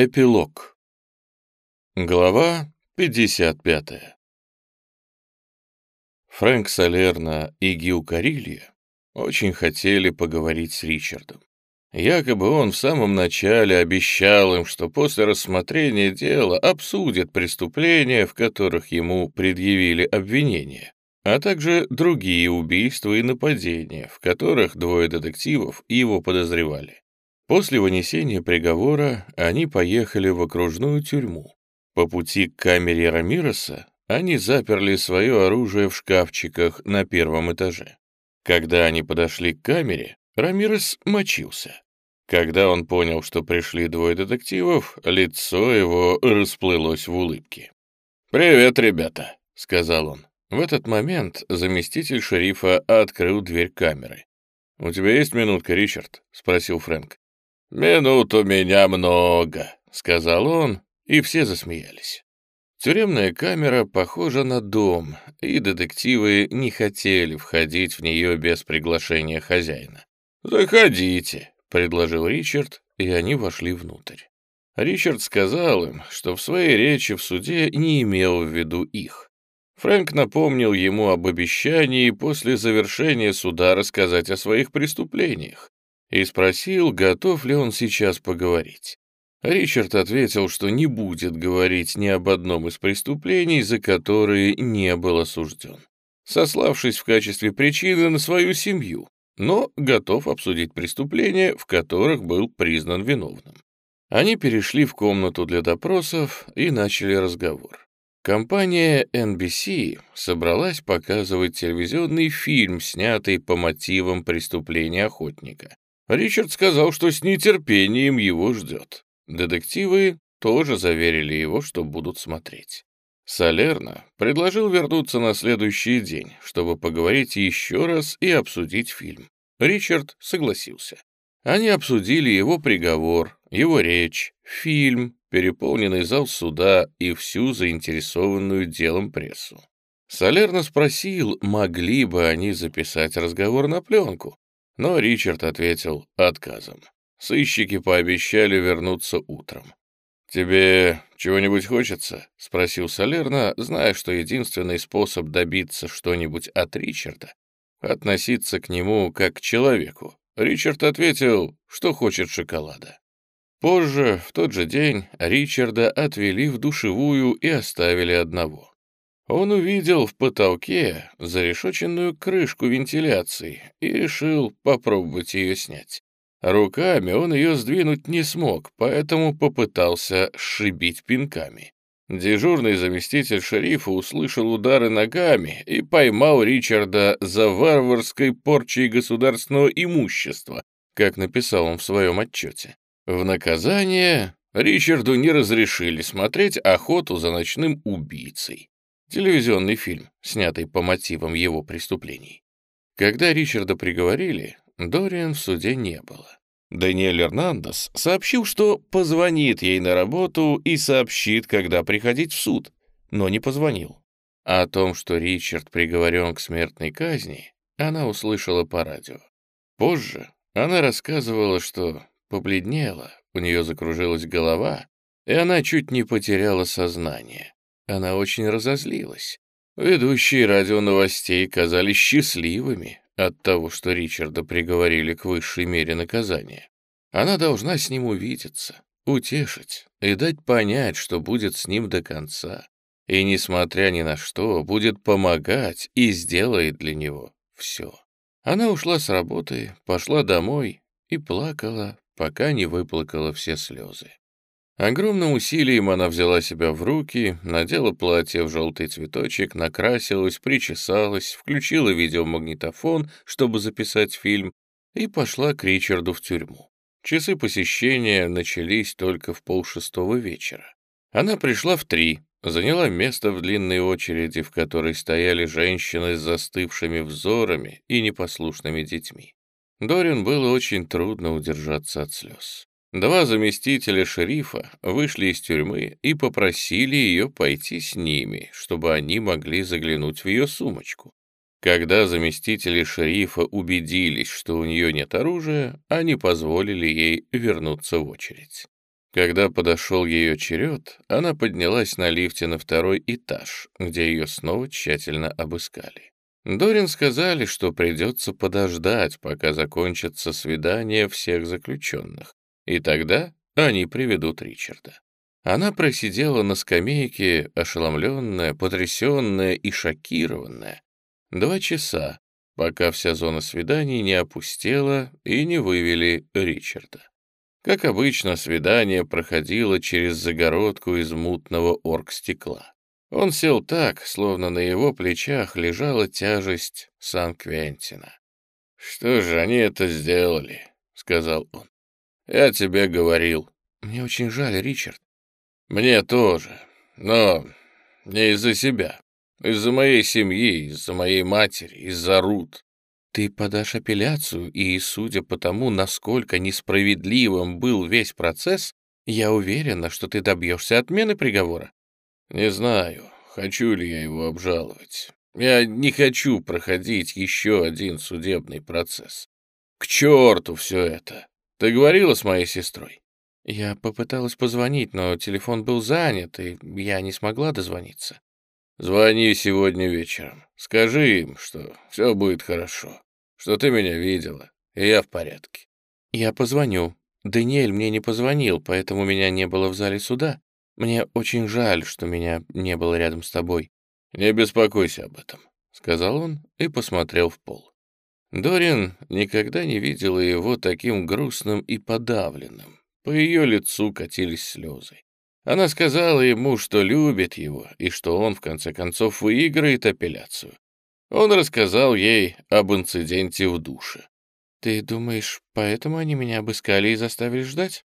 Эпилог. Глава 55. Фрэнк Салерна и Гил Карилья очень хотели поговорить с Ричардом. Якобы он в самом начале обещал им, что после рассмотрения дела обсудит преступления, в которых ему предъявили обвинения, а также другие убийства и нападения, в которых двое детективов его подозревали. После вынесения приговора они поехали в окружную тюрьму. По пути к камере Рамироса они заперли свое оружие в шкафчиках на первом этаже. Когда они подошли к камере, Рамирес мочился. Когда он понял, что пришли двое детективов, лицо его расплылось в улыбке. «Привет, ребята», — сказал он. В этот момент заместитель шерифа открыл дверь камеры. «У тебя есть минутка, Ричард?» — спросил Фрэнк. «Минут у меня много», — сказал он, и все засмеялись. Тюремная камера похожа на дом, и детективы не хотели входить в нее без приглашения хозяина. «Заходите», — предложил Ричард, и они вошли внутрь. Ричард сказал им, что в своей речи в суде не имел в виду их. Фрэнк напомнил ему об обещании после завершения суда рассказать о своих преступлениях, и спросил, готов ли он сейчас поговорить. Ричард ответил, что не будет говорить ни об одном из преступлений, за которые не был осужден, сославшись в качестве причины на свою семью, но готов обсудить преступления, в которых был признан виновным. Они перешли в комнату для допросов и начали разговор. Компания NBC собралась показывать телевизионный фильм, снятый по мотивам преступления охотника. Ричард сказал, что с нетерпением его ждет. Детективы тоже заверили его, что будут смотреть. Салерно предложил вернуться на следующий день, чтобы поговорить еще раз и обсудить фильм. Ричард согласился. Они обсудили его приговор, его речь, фильм, переполненный зал суда и всю заинтересованную делом прессу. Салерно спросил, могли бы они записать разговор на пленку, но Ричард ответил отказом. Сыщики пообещали вернуться утром. «Тебе чего-нибудь хочется?» — спросил Салерна, зная, что единственный способ добиться что-нибудь от Ричарда — относиться к нему как к человеку. Ричард ответил, что хочет шоколада. Позже, в тот же день, Ричарда отвели в душевую и оставили одного. Он увидел в потолке зарешоченную крышку вентиляции и решил попробовать ее снять. Руками он ее сдвинуть не смог, поэтому попытался сшибить пинками. Дежурный заместитель шерифа услышал удары ногами и поймал Ричарда за варварской порчей государственного имущества, как написал он в своем отчете. В наказание Ричарду не разрешили смотреть охоту за ночным убийцей. Телевизионный фильм, снятый по мотивам его преступлений. Когда Ричарда приговорили, Дориан в суде не было. Даниэль Эрнандес сообщил, что позвонит ей на работу и сообщит, когда приходить в суд, но не позвонил. О том, что Ричард приговорен к смертной казни, она услышала по радио. Позже она рассказывала, что побледнела, у нее закружилась голова, и она чуть не потеряла сознание. Она очень разозлилась. Ведущие радионовостей казались счастливыми от того, что Ричарда приговорили к высшей мере наказания. Она должна с ним увидеться, утешить и дать понять, что будет с ним до конца. И, несмотря ни на что, будет помогать и сделает для него все. Она ушла с работы, пошла домой и плакала, пока не выплакала все слезы. Огромным усилием она взяла себя в руки, надела платье в желтый цветочек, накрасилась, причесалась, включила видеомагнитофон, чтобы записать фильм, и пошла к Ричарду в тюрьму. Часы посещения начались только в полшестого вечера. Она пришла в три, заняла место в длинной очереди, в которой стояли женщины с застывшими взорами и непослушными детьми. Дорин было очень трудно удержаться от слез. Два заместителя шерифа вышли из тюрьмы и попросили ее пойти с ними, чтобы они могли заглянуть в ее сумочку. Когда заместители шерифа убедились, что у нее нет оружия, они позволили ей вернуться в очередь. Когда подошел ее черед, она поднялась на лифте на второй этаж, где ее снова тщательно обыскали. Дорин сказали, что придется подождать, пока закончится свидание всех заключенных, и тогда они приведут Ричарда. Она просидела на скамейке, ошеломленная, потрясенная и шокированная, два часа, пока вся зона свиданий не опустела и не вывели Ричарда. Как обычно, свидание проходило через загородку из мутного оргстекла. Он сел так, словно на его плечах лежала тяжесть Сан-Квентина. «Что же они это сделали?» — сказал он. «Я тебе говорил». «Мне очень жаль, Ричард». «Мне тоже, но не из-за себя. Из-за моей семьи, из-за моей матери, из-за Рут. Ты подашь апелляцию, и, судя по тому, насколько несправедливым был весь процесс, я уверена, что ты добьешься отмены приговора. Не знаю, хочу ли я его обжаловать. Я не хочу проходить еще один судебный процесс. К черту все это! Ты говорила с моей сестрой? Я попыталась позвонить, но телефон был занят, и я не смогла дозвониться. Звони сегодня вечером. Скажи им, что все будет хорошо, что ты меня видела, и я в порядке. Я позвоню. Даниэль мне не позвонил, поэтому меня не было в зале суда. Мне очень жаль, что меня не было рядом с тобой. Не беспокойся об этом, сказал он и посмотрел в пол. Дорин никогда не видела его таким грустным и подавленным. По ее лицу катились слезы. Она сказала ему, что любит его и что он, в конце концов, выиграет апелляцию. Он рассказал ей об инциденте в душе. «Ты думаешь, поэтому они меня обыскали и заставили ждать?»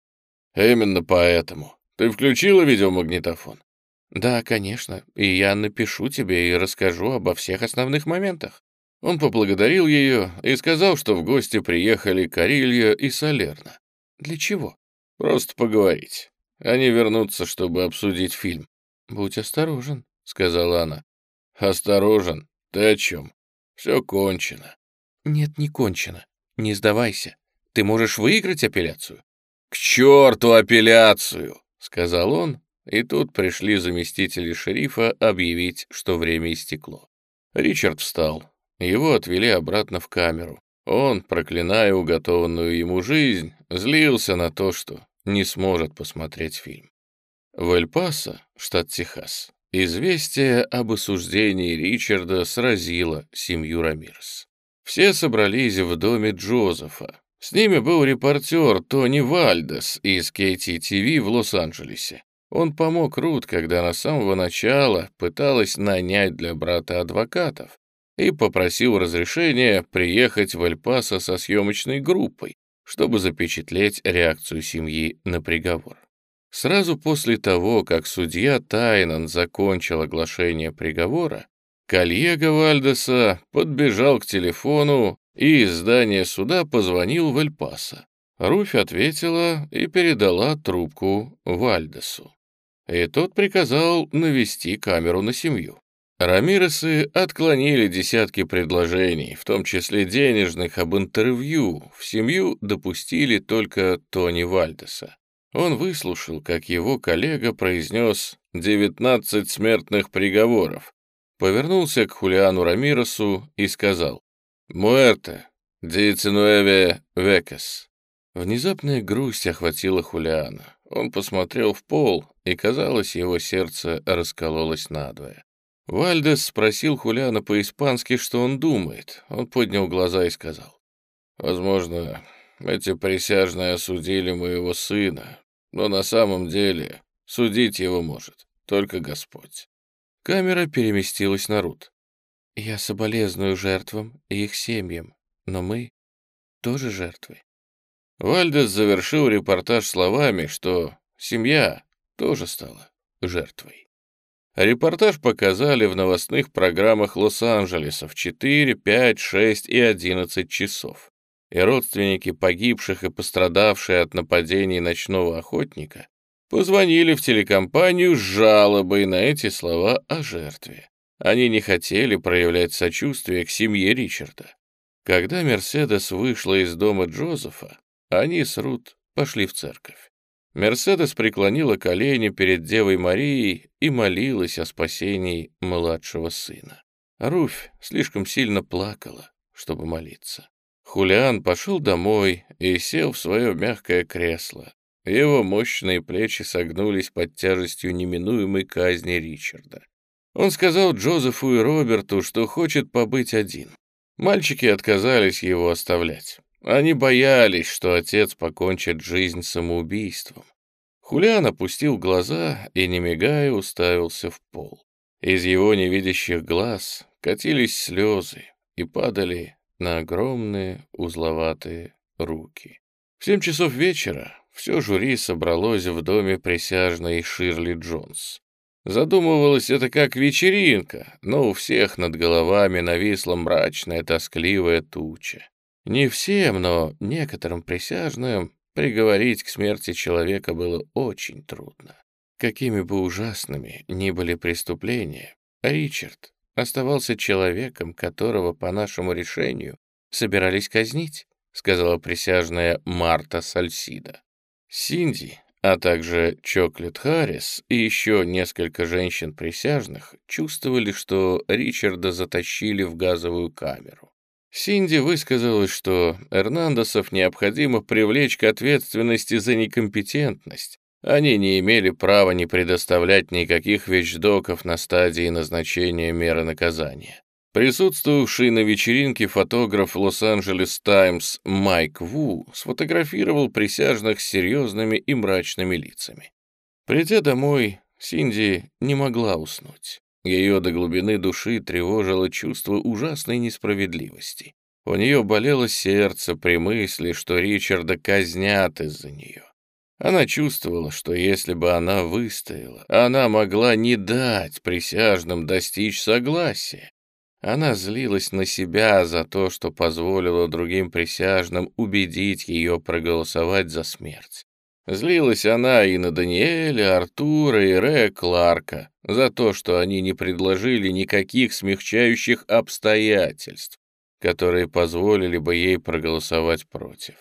«Именно поэтому. Ты включила видеомагнитофон?» «Да, конечно, и я напишу тебе и расскажу обо всех основных моментах». Он поблагодарил ее и сказал, что в гости приехали Карилья и Салерна. «Для чего?» «Просто поговорить. Они вернутся, чтобы обсудить фильм. «Будь осторожен», — сказала она. «Осторожен? Ты о чем? Все кончено». «Нет, не кончено. Не сдавайся. Ты можешь выиграть апелляцию». «К черту апелляцию!» — сказал он, и тут пришли заместители шерифа объявить, что время истекло. Ричард встал. Его отвели обратно в камеру. Он, проклиная уготованную ему жизнь, злился на то, что не сможет посмотреть фильм. В Эль-Пасо, штат Техас, известие об осуждении Ричарда сразило семью Рамирес. Все собрались в доме Джозефа. С ними был репортер Тони Вальдес из KTTV в Лос-Анджелесе. Он помог Рут, когда она с самого начала пыталась нанять для брата адвокатов и попросил разрешения приехать в Эль-Пасо со съемочной группой, чтобы запечатлеть реакцию семьи на приговор. Сразу после того, как судья Тайнан закончил оглашение приговора, коллега Вальдеса подбежал к телефону и из здания суда позвонил в Эль-Пасо. Руфь ответила и передала трубку Вальдесу. И тот приказал навести камеру на семью. Рамиресы отклонили десятки предложений, в том числе денежных, об интервью. В семью допустили только Тони Вальдеса. Он выслушал, как его коллега произнес «девятнадцать смертных приговоров», повернулся к Хулиану Рамиресу и сказал «Муэрте, диецинуэве векес». Внезапная грусть охватила Хулиана. Он посмотрел в пол, и, казалось, его сердце раскололось надвое. Вальдес спросил Хулиана по-испански, что он думает. Он поднял глаза и сказал. «Возможно, эти присяжные осудили моего сына, но на самом деле судить его может только Господь». Камера переместилась на Рут. «Я соболезную жертвам и их семьям, но мы тоже жертвы». Вальдес завершил репортаж словами, что семья тоже стала жертвой. Репортаж показали в новостных программах Лос-Анджелеса в 4, 5, 6 и 11 часов. И родственники погибших и пострадавшие от нападений ночного охотника позвонили в телекомпанию с жалобой на эти слова о жертве. Они не хотели проявлять сочувствие к семье Ричарда. Когда Мерседес вышла из дома Джозефа, они с Рут пошли в церковь. Мерседес преклонила колени перед Девой Марией и молилась о спасении младшего сына. Руфь слишком сильно плакала, чтобы молиться. Хулиан пошел домой и сел в свое мягкое кресло. Его мощные плечи согнулись под тяжестью неминуемой казни Ричарда. Он сказал Джозефу и Роберту, что хочет побыть один. Мальчики отказались его оставлять. Они боялись, что отец покончит жизнь самоубийством. Хулиан опустил глаза и, не мигая, уставился в пол. Из его невидящих глаз катились слезы и падали на огромные узловатые руки. В семь часов вечера все жюри собралось в доме присяжной Ширли Джонс. Задумывалось это как вечеринка, но у всех над головами нависла мрачная тоскливая туча. Не всем, но некоторым присяжным приговорить к смерти человека было очень трудно. Какими бы ужасными ни были преступления, Ричард оставался человеком, которого по нашему решению собирались казнить, сказала присяжная Марта Сальсида. Синди, а также Чоклет Харрис и еще несколько женщин-присяжных чувствовали, что Ричарда затащили в газовую камеру. Синди высказалась, что Эрнандесов необходимо привлечь к ответственности за некомпетентность. Они не имели права не предоставлять никаких вещдоков на стадии назначения меры наказания. Присутствовавший на вечеринке фотограф Лос-Анджелес Таймс Майк Ву сфотографировал присяжных с серьезными и мрачными лицами. Придя домой, Синди не могла уснуть. Ее до глубины души тревожило чувство ужасной несправедливости. У нее болело сердце при мысли, что Ричарда казнят из-за нее. Она чувствовала, что если бы она выстояла, она могла не дать присяжным достичь согласия. Она злилась на себя за то, что позволила другим присяжным убедить ее проголосовать за смерть. Злилась она и на Даниэля, Артура и Рэя Кларка за то, что они не предложили никаких смягчающих обстоятельств, которые позволили бы ей проголосовать против.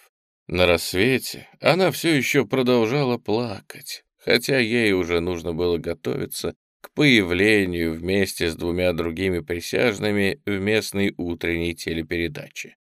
На рассвете она все еще продолжала плакать, хотя ей уже нужно было готовиться к появлению вместе с двумя другими присяжными в местной утренней телепередаче.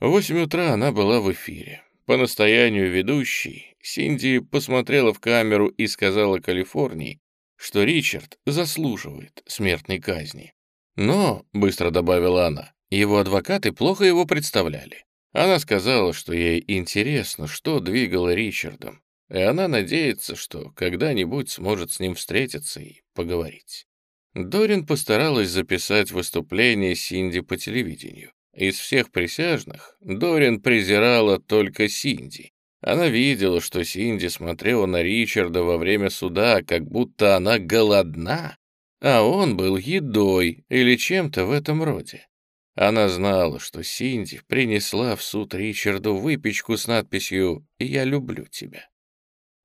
В восемь утра она была в эфире. По настоянию ведущей, Синди посмотрела в камеру и сказала Калифорнии, что Ричард заслуживает смертной казни. Но, — быстро добавила она, — его адвокаты плохо его представляли. Она сказала, что ей интересно, что двигало Ричардом, и она надеется, что когда-нибудь сможет с ним встретиться и поговорить. Дорин постаралась записать выступление Синди по телевидению. Из всех присяжных Дорин презирала только Синди. Она видела, что Синди смотрела на Ричарда во время суда, как будто она голодна, а он был едой или чем-то в этом роде. Она знала, что Синди принесла в суд Ричарду выпечку с надписью «Я люблю тебя».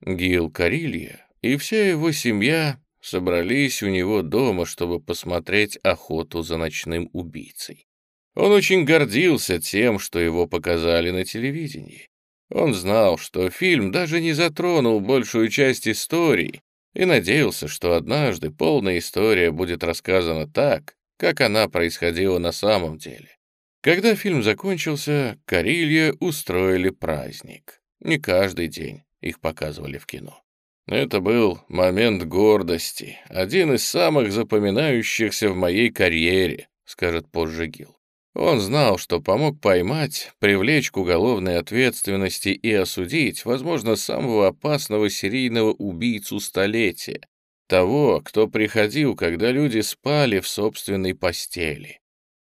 Гил Карилья и вся его семья собрались у него дома, чтобы посмотреть охоту за ночным убийцей. Он очень гордился тем, что его показали на телевидении. Он знал, что фильм даже не затронул большую часть истории и надеялся, что однажды полная история будет рассказана так, как она происходила на самом деле. Когда фильм закончился, Карилья устроили праздник. Не каждый день их показывали в кино. Это был момент гордости, один из самых запоминающихся в моей карьере, скажет позже Гил. Он знал, что помог поймать, привлечь к уголовной ответственности и осудить, возможно, самого опасного серийного убийцу столетия, того, кто приходил, когда люди спали в собственной постели.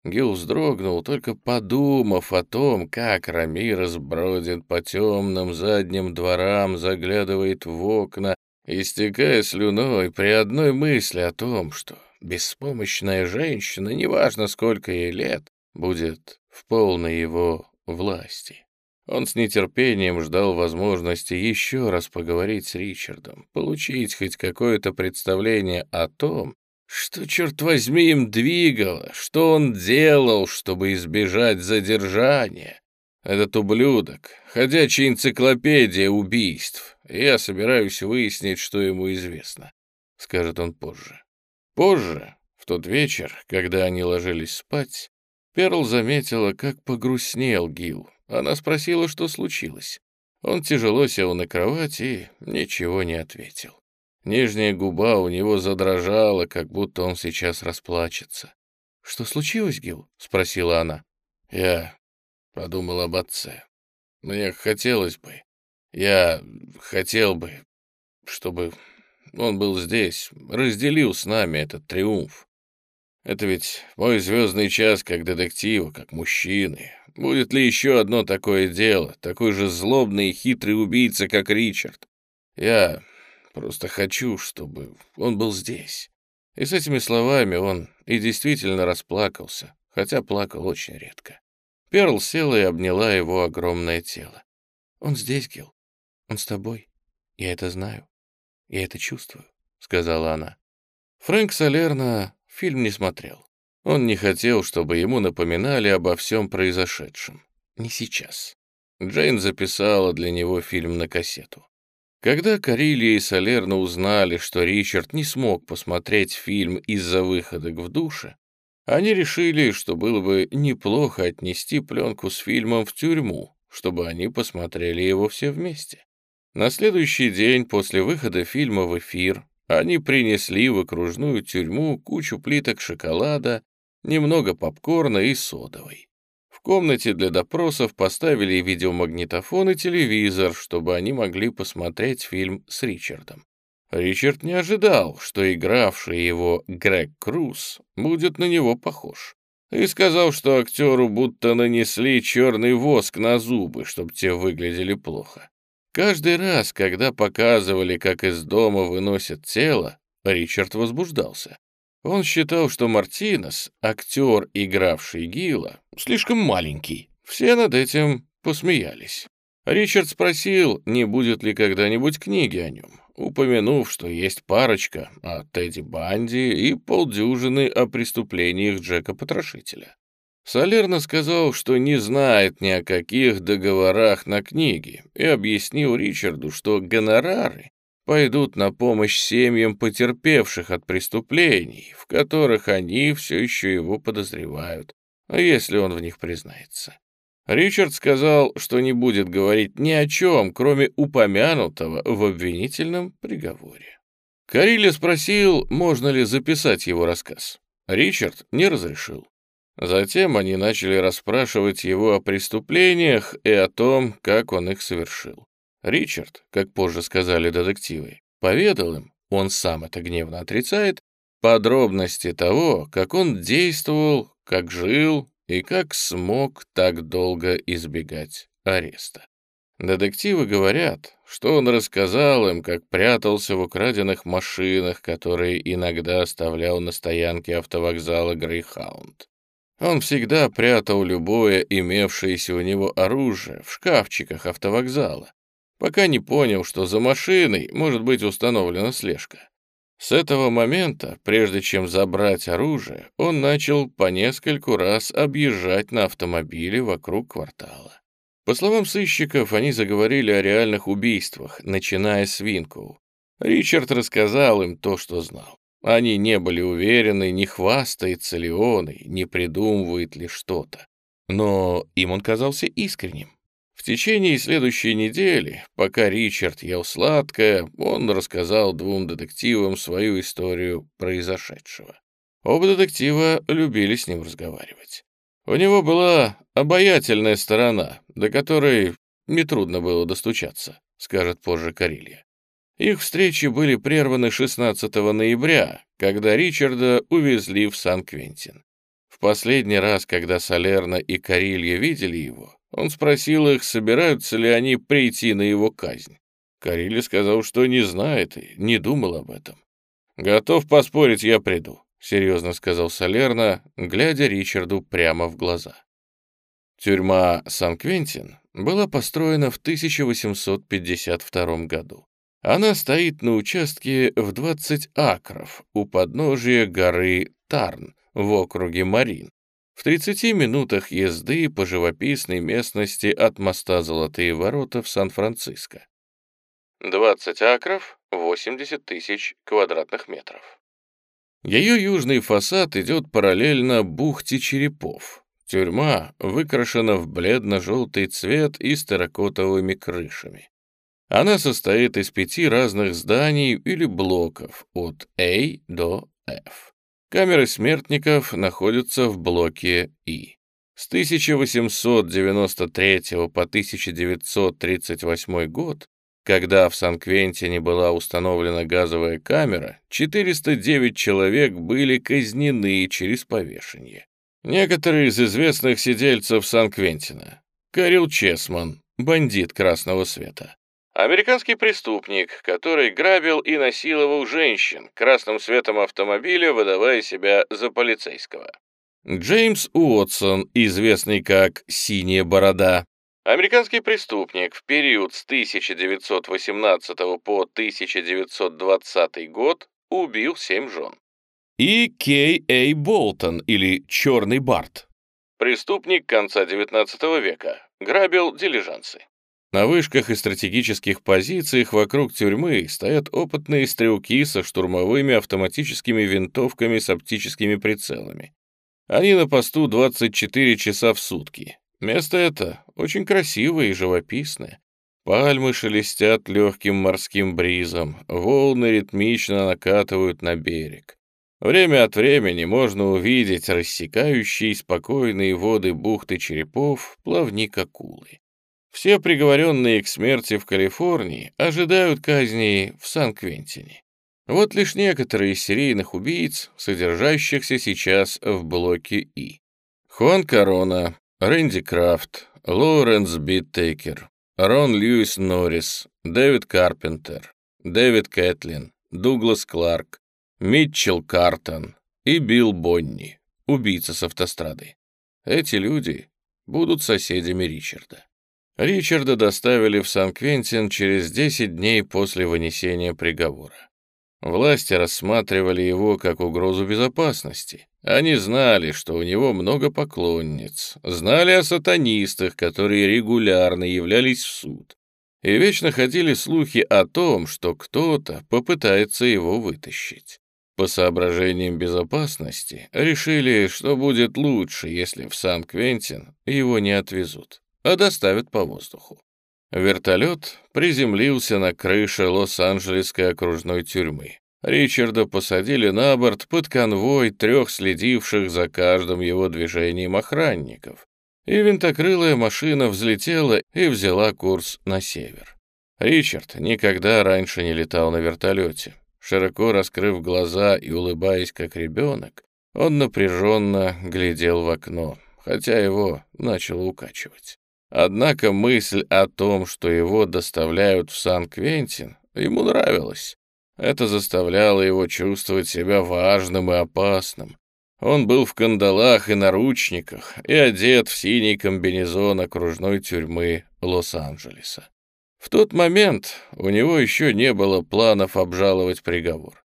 Гил вздрогнул, только подумав о том, как Рамирес бродит по темным задним дворам, заглядывает в окна, истекая слюной при одной мысли о том, что беспомощная женщина, неважно сколько ей лет, будет в полной его власти. Он с нетерпением ждал возможности еще раз поговорить с Ричардом, получить хоть какое-то представление о том, что, черт возьми, им двигало, что он делал, чтобы избежать задержания. Этот ублюдок — ходячая энциклопедия убийств, я собираюсь выяснить, что ему известно», — скажет он позже. Позже, в тот вечер, когда они ложились спать, Перл заметила, как погрустнел Гил. Она спросила, что случилось. Он тяжело сел на кровати и ничего не ответил. Нижняя губа у него задрожала, как будто он сейчас расплачется. «Что случилось, Гил?» — спросила она. «Я подумал об отце. Мне хотелось бы, я хотел бы, чтобы он был здесь, разделил с нами этот триумф. Это ведь мой звездный час как детектива, как мужчины. Будет ли еще одно такое дело, такой же злобный и хитрый убийца, как Ричард? Я просто хочу, чтобы он был здесь. И с этими словами он и действительно расплакался, хотя плакал очень редко. Перл села и обняла его огромное тело. «Он здесь, Гил. Он с тобой. Я это знаю. Я это чувствую», — сказала она. Фрэнк Салерна фильм не смотрел. Он не хотел, чтобы ему напоминали обо всем произошедшем. Не сейчас. Джейн записала для него фильм на кассету. Когда Карелия и Салерна узнали, что Ричард не смог посмотреть фильм из-за выходок в душе, они решили, что было бы неплохо отнести пленку с фильмом в тюрьму, чтобы они посмотрели его все вместе. На следующий день после выхода фильма в эфир они принесли в окружную тюрьму кучу плиток шоколада, немного попкорна и содовой. В комнате для допросов поставили видеомагнитофон и телевизор, чтобы они могли посмотреть фильм с Ричардом. Ричард не ожидал, что игравший его Грег Круз будет на него похож. И сказал, что актеру будто нанесли черный воск на зубы, чтобы те выглядели плохо. Каждый раз, когда показывали, как из дома выносят тело, Ричард возбуждался. Он считал, что Мартинес, актер, игравший Гила, слишком маленький. Все над этим посмеялись. Ричард спросил, не будет ли когда-нибудь книги о нем, упомянув, что есть парочка о Тедди Банди и полдюжины о преступлениях Джека Потрошителя. Солерно сказал, что не знает ни о каких договорах на книги, и объяснил Ричарду, что гонорары пойдут на помощь семьям потерпевших от преступлений, в которых они все еще его подозревают, если он в них признается. Ричард сказал, что не будет говорить ни о чем, кроме упомянутого в обвинительном приговоре. Карилли спросил, можно ли записать его рассказ. Ричард не разрешил. Затем они начали расспрашивать его о преступлениях и о том, как он их совершил. Ричард, как позже сказали детективы, поведал им, он сам это гневно отрицает, подробности того, как он действовал, как жил и как смог так долго избегать ареста. Детективы говорят, что он рассказал им, как прятался в украденных машинах, которые иногда оставлял на стоянке автовокзала Грейхаунд. Он всегда прятал любое имевшееся у него оружие в шкафчиках автовокзала, пока не понял, что за машиной может быть установлена слежка. С этого момента, прежде чем забрать оружие, он начал по нескольку раз объезжать на автомобиле вокруг квартала. По словам сыщиков, они заговорили о реальных убийствах, начиная с Винкоу. Ричард рассказал им то, что знал. Они не были уверены, не хвастается ли он и не придумывает ли что-то. Но им он казался искренним. В течение следующей недели, пока Ричард ел сладкое, он рассказал двум детективам свою историю произошедшего. Оба детектива любили с ним разговаривать. У него была обаятельная сторона, до которой нетрудно было достучаться, скажет позже Карилья. Их встречи были прерваны 16 ноября, когда Ричарда увезли в Сан-Квентин. В последний раз, когда Салерна и Карилья видели его, он спросил их, собираются ли они прийти на его казнь. Карилья сказал, что не знает и не думал об этом. «Готов поспорить, я приду», — серьезно сказал Салерна, глядя Ричарду прямо в глаза. Тюрьма Сан-Квентин была построена в 1852 году. Она стоит на участке в 20 акров у подножия горы Тарн в округе Марин, в 30 минутах езды по живописной местности от моста Золотые ворота в Сан-Франциско. 20 акров, 80 тысяч квадратных метров. Ее южный фасад идет параллельно бухте черепов. Тюрьма выкрашена в бледно-желтый цвет и с терракотовыми крышами. Она состоит из пяти разных зданий или блоков от A до F. Камеры смертников находятся в блоке И. С 1893 по 1938 год, когда в Сан-Квентине была установлена газовая камера, 409 человек были казнены через повешение. Некоторые из известных сидельцев Сан-Квентина. Карил Чесман, бандит красного света. Американский преступник, который грабил и насиловал женщин красным светом автомобиля, выдавая себя за полицейского. Джеймс Уотсон, известный как «Синяя борода». Американский преступник в период с 1918 по 1920 год убил семь жен. И Кей Эй Болтон, или Черный Барт. Преступник конца XIX века. Грабил дилижансы. На вышках и стратегических позициях вокруг тюрьмы стоят опытные стрелки со штурмовыми автоматическими винтовками с оптическими прицелами. Они на посту 24 часа в сутки. Место это очень красивое и живописное. Пальмы шелестят легким морским бризом, волны ритмично накатывают на берег. Время от времени можно увидеть рассекающие спокойные воды бухты черепов плавник акулы. Все приговоренные к смерти в Калифорнии ожидают казни в Сан-Квентине. Вот лишь некоторые из серийных убийц, содержащихся сейчас в блоке И. Хуан Корона, Рэнди Крафт, Лоуренс Биттейкер, Рой Льюис Норрис, Дэвид Карпентер, Дэвид Кэтлин, Дуглас Кларк, Митчелл Картон и Билл Бонин, убийца с автострады. Эти люди будут соседями Ричарда. Ричарда доставили в Сан-Квентин через 10 дней после вынесения приговора. Власти рассматривали его как угрозу безопасности. Они знали, что у него много поклонниц, знали о сатанистах, которые регулярно являлись в суд. И вечно ходили слухи о том, что кто-то попытается его вытащить. По соображениям безопасности решили, что будет лучше, если в Сан-Квентин его не отвезут а доставят по воздуху. Вертолет приземлился на крыше Лос-Анджелесской окружной тюрьмы. Ричарда посадили на борт под конвой трех следивших за каждым его движением охранников. И винтокрылая машина взлетела и взяла курс на север. Ричард никогда раньше не летал на вертолете. Широко раскрыв глаза и улыбаясь как ребенок, он напряженно глядел в окно, хотя его начало укачивать. Однако мысль о том, что его доставляют в Сан-Квентин, ему нравилась. Это заставляло его чувствовать себя важным и опасным. Он был в кандалах и наручниках и одет в синий комбинезон окружной тюрьмы Лос-Анджелеса. В тот момент у него еще не было планов обжаловать приговор.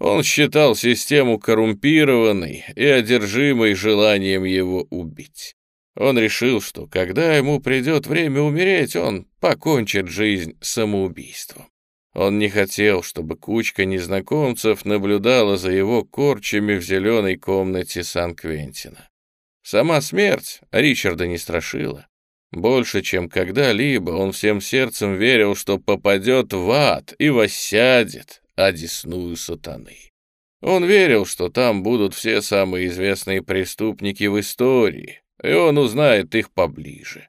Он считал систему коррумпированной и одержимой желанием его убить. Он решил, что когда ему придет время умереть, он покончит жизнь самоубийством. Он не хотел, чтобы кучка незнакомцев наблюдала за его корчами в зеленой комнате Сан-Квентина. Сама смерть Ричарда не страшила. Больше, чем когда-либо, он всем сердцем верил, что попадет в ад и воссядет одесную сатаны. Он верил, что там будут все самые известные преступники в истории, и он узнает их поближе.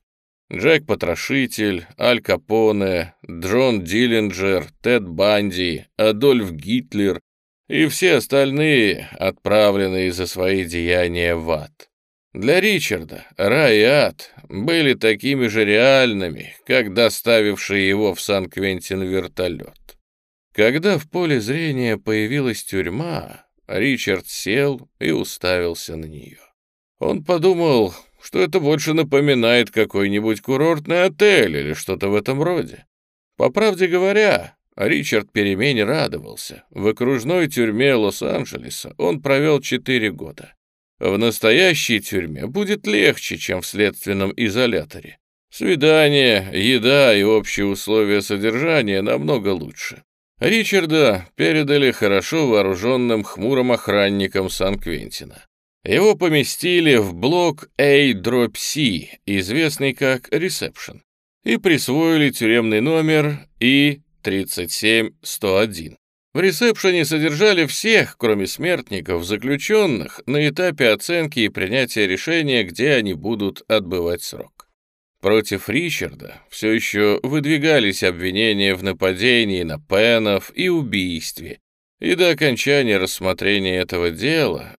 Джек-потрошитель, Аль Капоне, Джон Диллинджер, Тед Банди, Адольф Гитлер и все остальные, отправленные за свои деяния в ад. Для Ричарда рай и ад были такими же реальными, как доставивший его в Сан-Квентин вертолет. Когда в поле зрения появилась тюрьма, Ричард сел и уставился на нее. Он подумал, что это больше напоминает какой-нибудь курортный отель или что-то в этом роде. По правде говоря, Ричард перемене радовался. В окружной тюрьме Лос-Анджелеса он провел четыре года. В настоящей тюрьме будет легче, чем в следственном изоляторе. Свидание, еда и общие условия содержания намного лучше. Ричарда передали хорошо вооруженным хмурым охранникам Сан-Квентина. Его поместили в блок A-C, известный как «Ресепшн», и присвоили тюремный номер И-37101. В ресепшене содержали всех, кроме смертников, заключенных, на этапе оценки и принятия решения, где они будут отбывать срок. Против Ричарда все еще выдвигались обвинения в нападении на Пенов и убийстве, и до окончания рассмотрения этого дела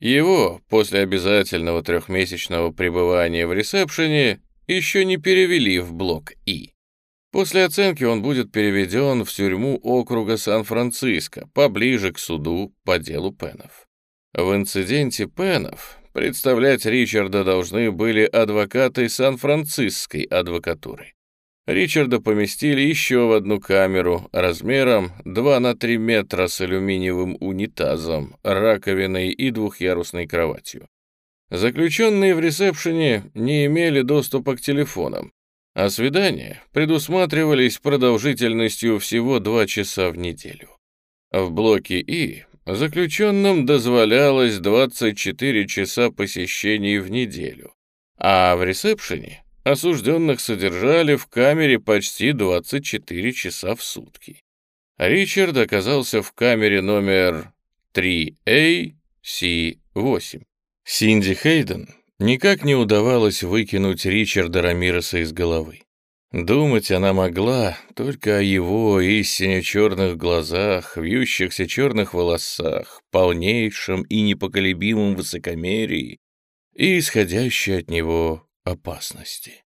его, после обязательного трехмесячного пребывания в ресепшене, еще не перевели в блок И. После оценки он будет переведен в тюрьму округа Сан-Франциско, поближе к суду по делу Пенов. В инциденте Пенов представлять Ричарда должны были адвокаты Сан-Францисской адвокатуры. Ричарда поместили еще в одну камеру размером 2 на 3 метра с алюминиевым унитазом, раковиной и двухъярусной кроватью. Заключенные в ресепшене не имели доступа к телефонам, а свидания предусматривались продолжительностью всего 2 часа в неделю. В блоке И заключенным дозволялось 24 часа посещений в неделю, а в ресепшене осужденных содержали в камере почти 24 часа в сутки. Ричард оказался в камере номер 3A-C8. Синди Хейден никак не удавалось выкинуть Ричарда Рамиреса из головы. Думать она могла только о его истине черных глазах, вьющихся черных волосах, полнейшем и непоколебимом высокомерии и исходящей от него опасности.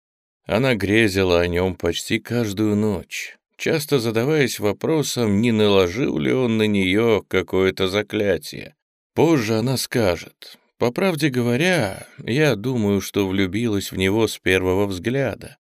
Она грезила о нем почти каждую ночь, часто задаваясь вопросом, не наложил ли он на нее какое-то заклятие. Позже она скажет, «По правде говоря, я думаю, что влюбилась в него с первого взгляда.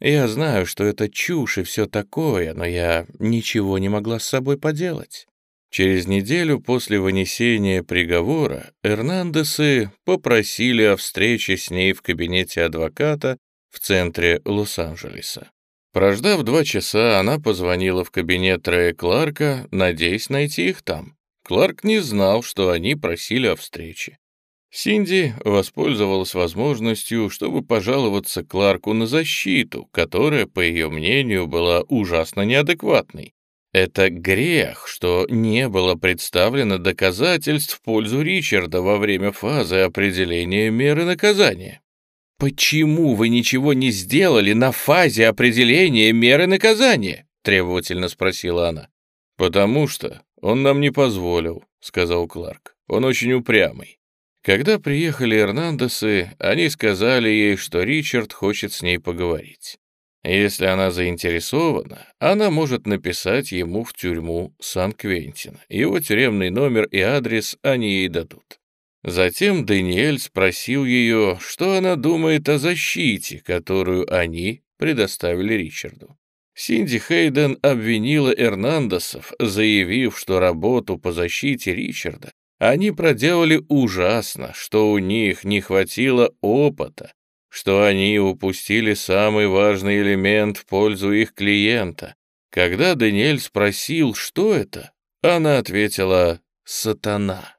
Я знаю, что это чушь и все такое, но я ничего не могла с собой поделать». Через неделю после вынесения приговора Эрнандесы попросили о встрече с ней в кабинете адвоката в центре Лос-Анджелеса. Прождав два часа, она позвонила в кабинет Рэя Кларка, надеясь найти их там. Кларк не знал, что они просили о встрече. Синди воспользовалась возможностью, чтобы пожаловаться Кларку на защиту, которая, по ее мнению, была ужасно неадекватной. Это грех, что не было представлено доказательств в пользу Ричарда во время фазы определения меры наказания. «Почему вы ничего не сделали на фазе определения меры наказания?» — требовательно спросила она. «Потому что он нам не позволил», — сказал Кларк. «Он очень упрямый. Когда приехали Эрнандесы, они сказали ей, что Ричард хочет с ней поговорить. Если она заинтересована, она может написать ему в тюрьму Сан-Квентин. Его тюремный номер и адрес они ей дадут. Затем Даниэль спросил ее, что она думает о защите, которую они предоставили Ричарду. Синди Хейден обвинила Эрнандесов, заявив, что работу по защите Ричарда они проделали ужасно, что у них не хватило опыта, что они упустили самый важный элемент в пользу их клиента. Когда Даниэль спросил, что это, она ответила «Сатана».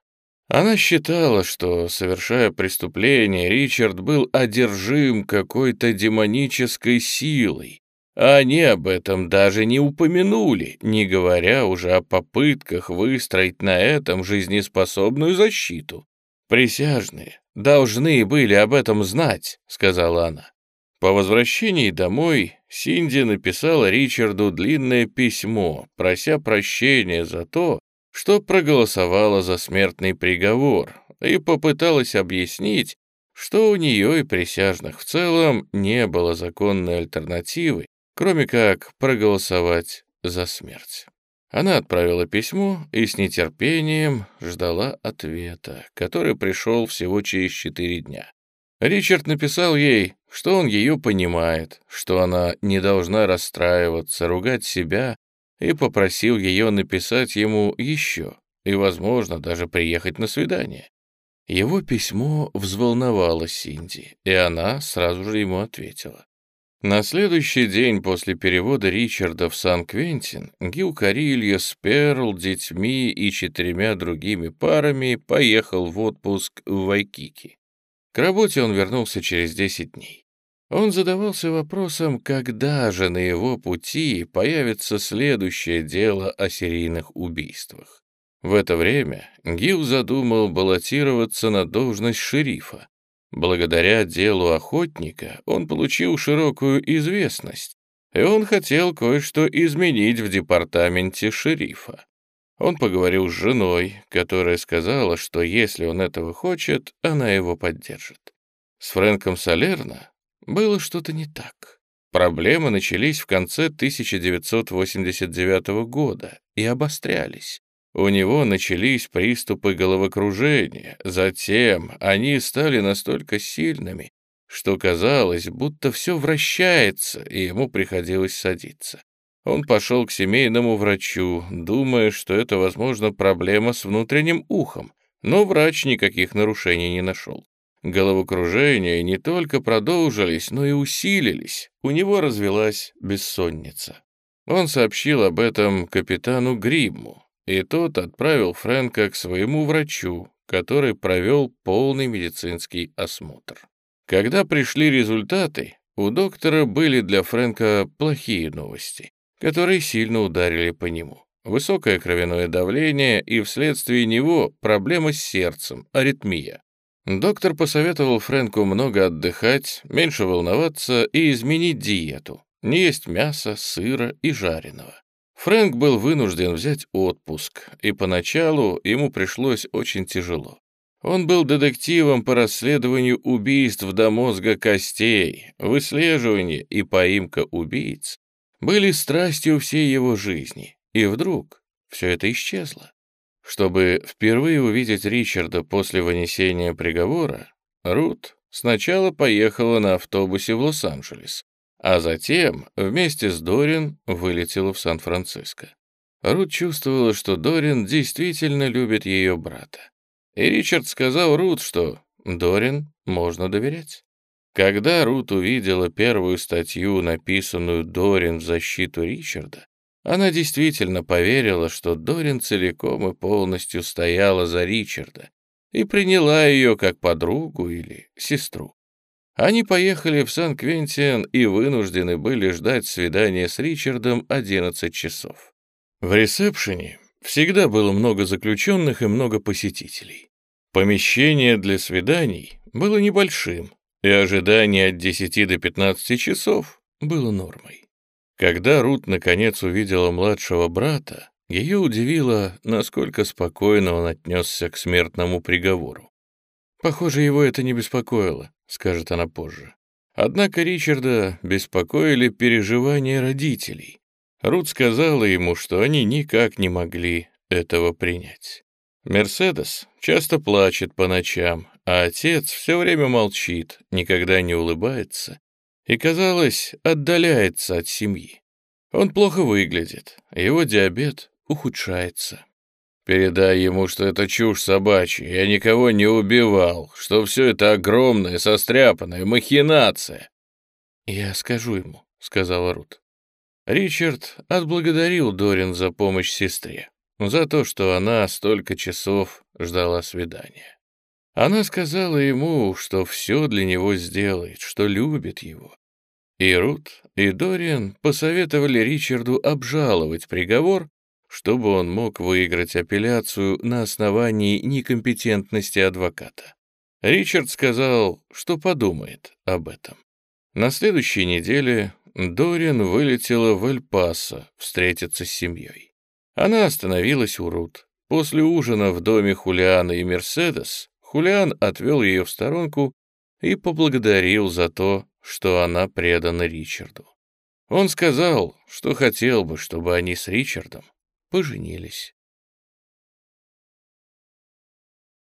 Она считала, что, совершая преступление, Ричард был одержим какой-то демонической силой, они об этом даже не упомянули, не говоря уже о попытках выстроить на этом жизнеспособную защиту. Присяжные должны были об этом знать», — сказала она. По возвращении домой Синди написала Ричарду длинное письмо, прося прощения за то, что проголосовала за смертный приговор, и попыталась объяснить, что у нее и присяжных в целом не было законной альтернативы, кроме как проголосовать за смерть. Она отправила письмо и с нетерпением ждала ответа, который пришел всего через четыре дня. Ричард написал ей, что он ее понимает, что она не должна расстраиваться, ругать себя, и попросил ее написать ему еще и, возможно, даже приехать на свидание. Его письмо взволновало Синди, и она сразу же ему ответила. На следующий день после перевода Ричарда в Сан-Квентин Гил Карилья с Перл, детьми и четырьмя другими парами поехал в отпуск в Вайкики. К работе он вернулся через 10 дней. Он задавался вопросом, когда же на его пути появится следующее дело о серийных убийствах. В это время Гил задумал баллотироваться на должность шерифа. Благодаря делу охотника он получил широкую известность, и он хотел кое-что изменить в департаменте шерифа. Он поговорил с женой, которая сказала, что если он этого хочет, она его поддержит. С Фрэнком Салерно было что-то не так. Проблемы начались в конце 1989 года и обострялись. У него начались приступы головокружения, затем они стали настолько сильными, что казалось, будто все вращается, и ему приходилось садиться. Он пошел к семейному врачу, думая, что это, возможно, проблема с внутренним ухом, но врач никаких нарушений не нашел. Головокружения не только продолжились, но и усилились. У него развелась бессонница. Он сообщил об этом капитану Гримму, и тот отправил Фрэнка к своему врачу, который провел полный медицинский осмотр. Когда пришли результаты, у доктора были для Фрэнка плохие новости, которые сильно ударили по нему. Высокое кровяное давление и вследствие него проблема с сердцем, аритмия. Доктор посоветовал Фрэнку много отдыхать, меньше волноваться и изменить диету, не есть мясо, сыра и жареного. Фрэнк был вынужден взять отпуск, и поначалу ему пришлось очень тяжело. Он был детективом по расследованию убийств до мозга костей, выслеживание и поимка убийц были страстью всей его жизни, и вдруг все это исчезло. Чтобы впервые увидеть Ричарда после вынесения приговора, Рут сначала поехала на автобусе в Лос-Анджелес, а затем вместе с Дорин вылетела в Сан-Франциско. Рут чувствовала, что Дорин действительно любит ее брата. И Ричард сказал Рут, что Дорин можно доверять. Когда Рут увидела первую статью, написанную Дорин в защиту Ричарда, она действительно поверила, что Дорин целиком и полностью стояла за Ричарда и приняла ее как подругу или сестру. Они поехали в Сан-Квентин и вынуждены были ждать свидания с Ричардом 11 часов. В ресепшене всегда было много заключенных и много посетителей. Помещение для свиданий было небольшим, и ожидание от 10 до 15 часов было нормой. Когда Рут наконец увидела младшего брата, ее удивило, насколько спокойно он отнесся к смертному приговору. «Похоже, его это не беспокоило», — скажет она позже. Однако Ричарда беспокоили переживания родителей. Рут сказала ему, что они никак не могли этого принять. Мерседес часто плачет по ночам, а отец все время молчит, никогда не улыбается и, казалось, отдаляется от семьи. Он плохо выглядит, его диабет ухудшается. Передай ему, что это чушь собачья, я никого не убивал, что все это огромная, состряпанная махинация. «Я скажу ему», — сказала Рут. Ричард отблагодарил Дорин за помощь сестре, за то, что она столько часов ждала свидания. Она сказала ему, что все для него сделает, что любит его. И Рут, и Дориан посоветовали Ричарду обжаловать приговор, чтобы он мог выиграть апелляцию на основании некомпетентности адвоката. Ричард сказал, что подумает об этом. На следующей неделе Дориан вылетела в Эль-Пасо встретиться с семьей. Она остановилась у Рут. После ужина в доме Хулиана и Мерседес Хулиан отвел ее в сторонку и поблагодарил за то, что она предана Ричарду. Он сказал, что хотел бы, чтобы они с Ричардом поженились.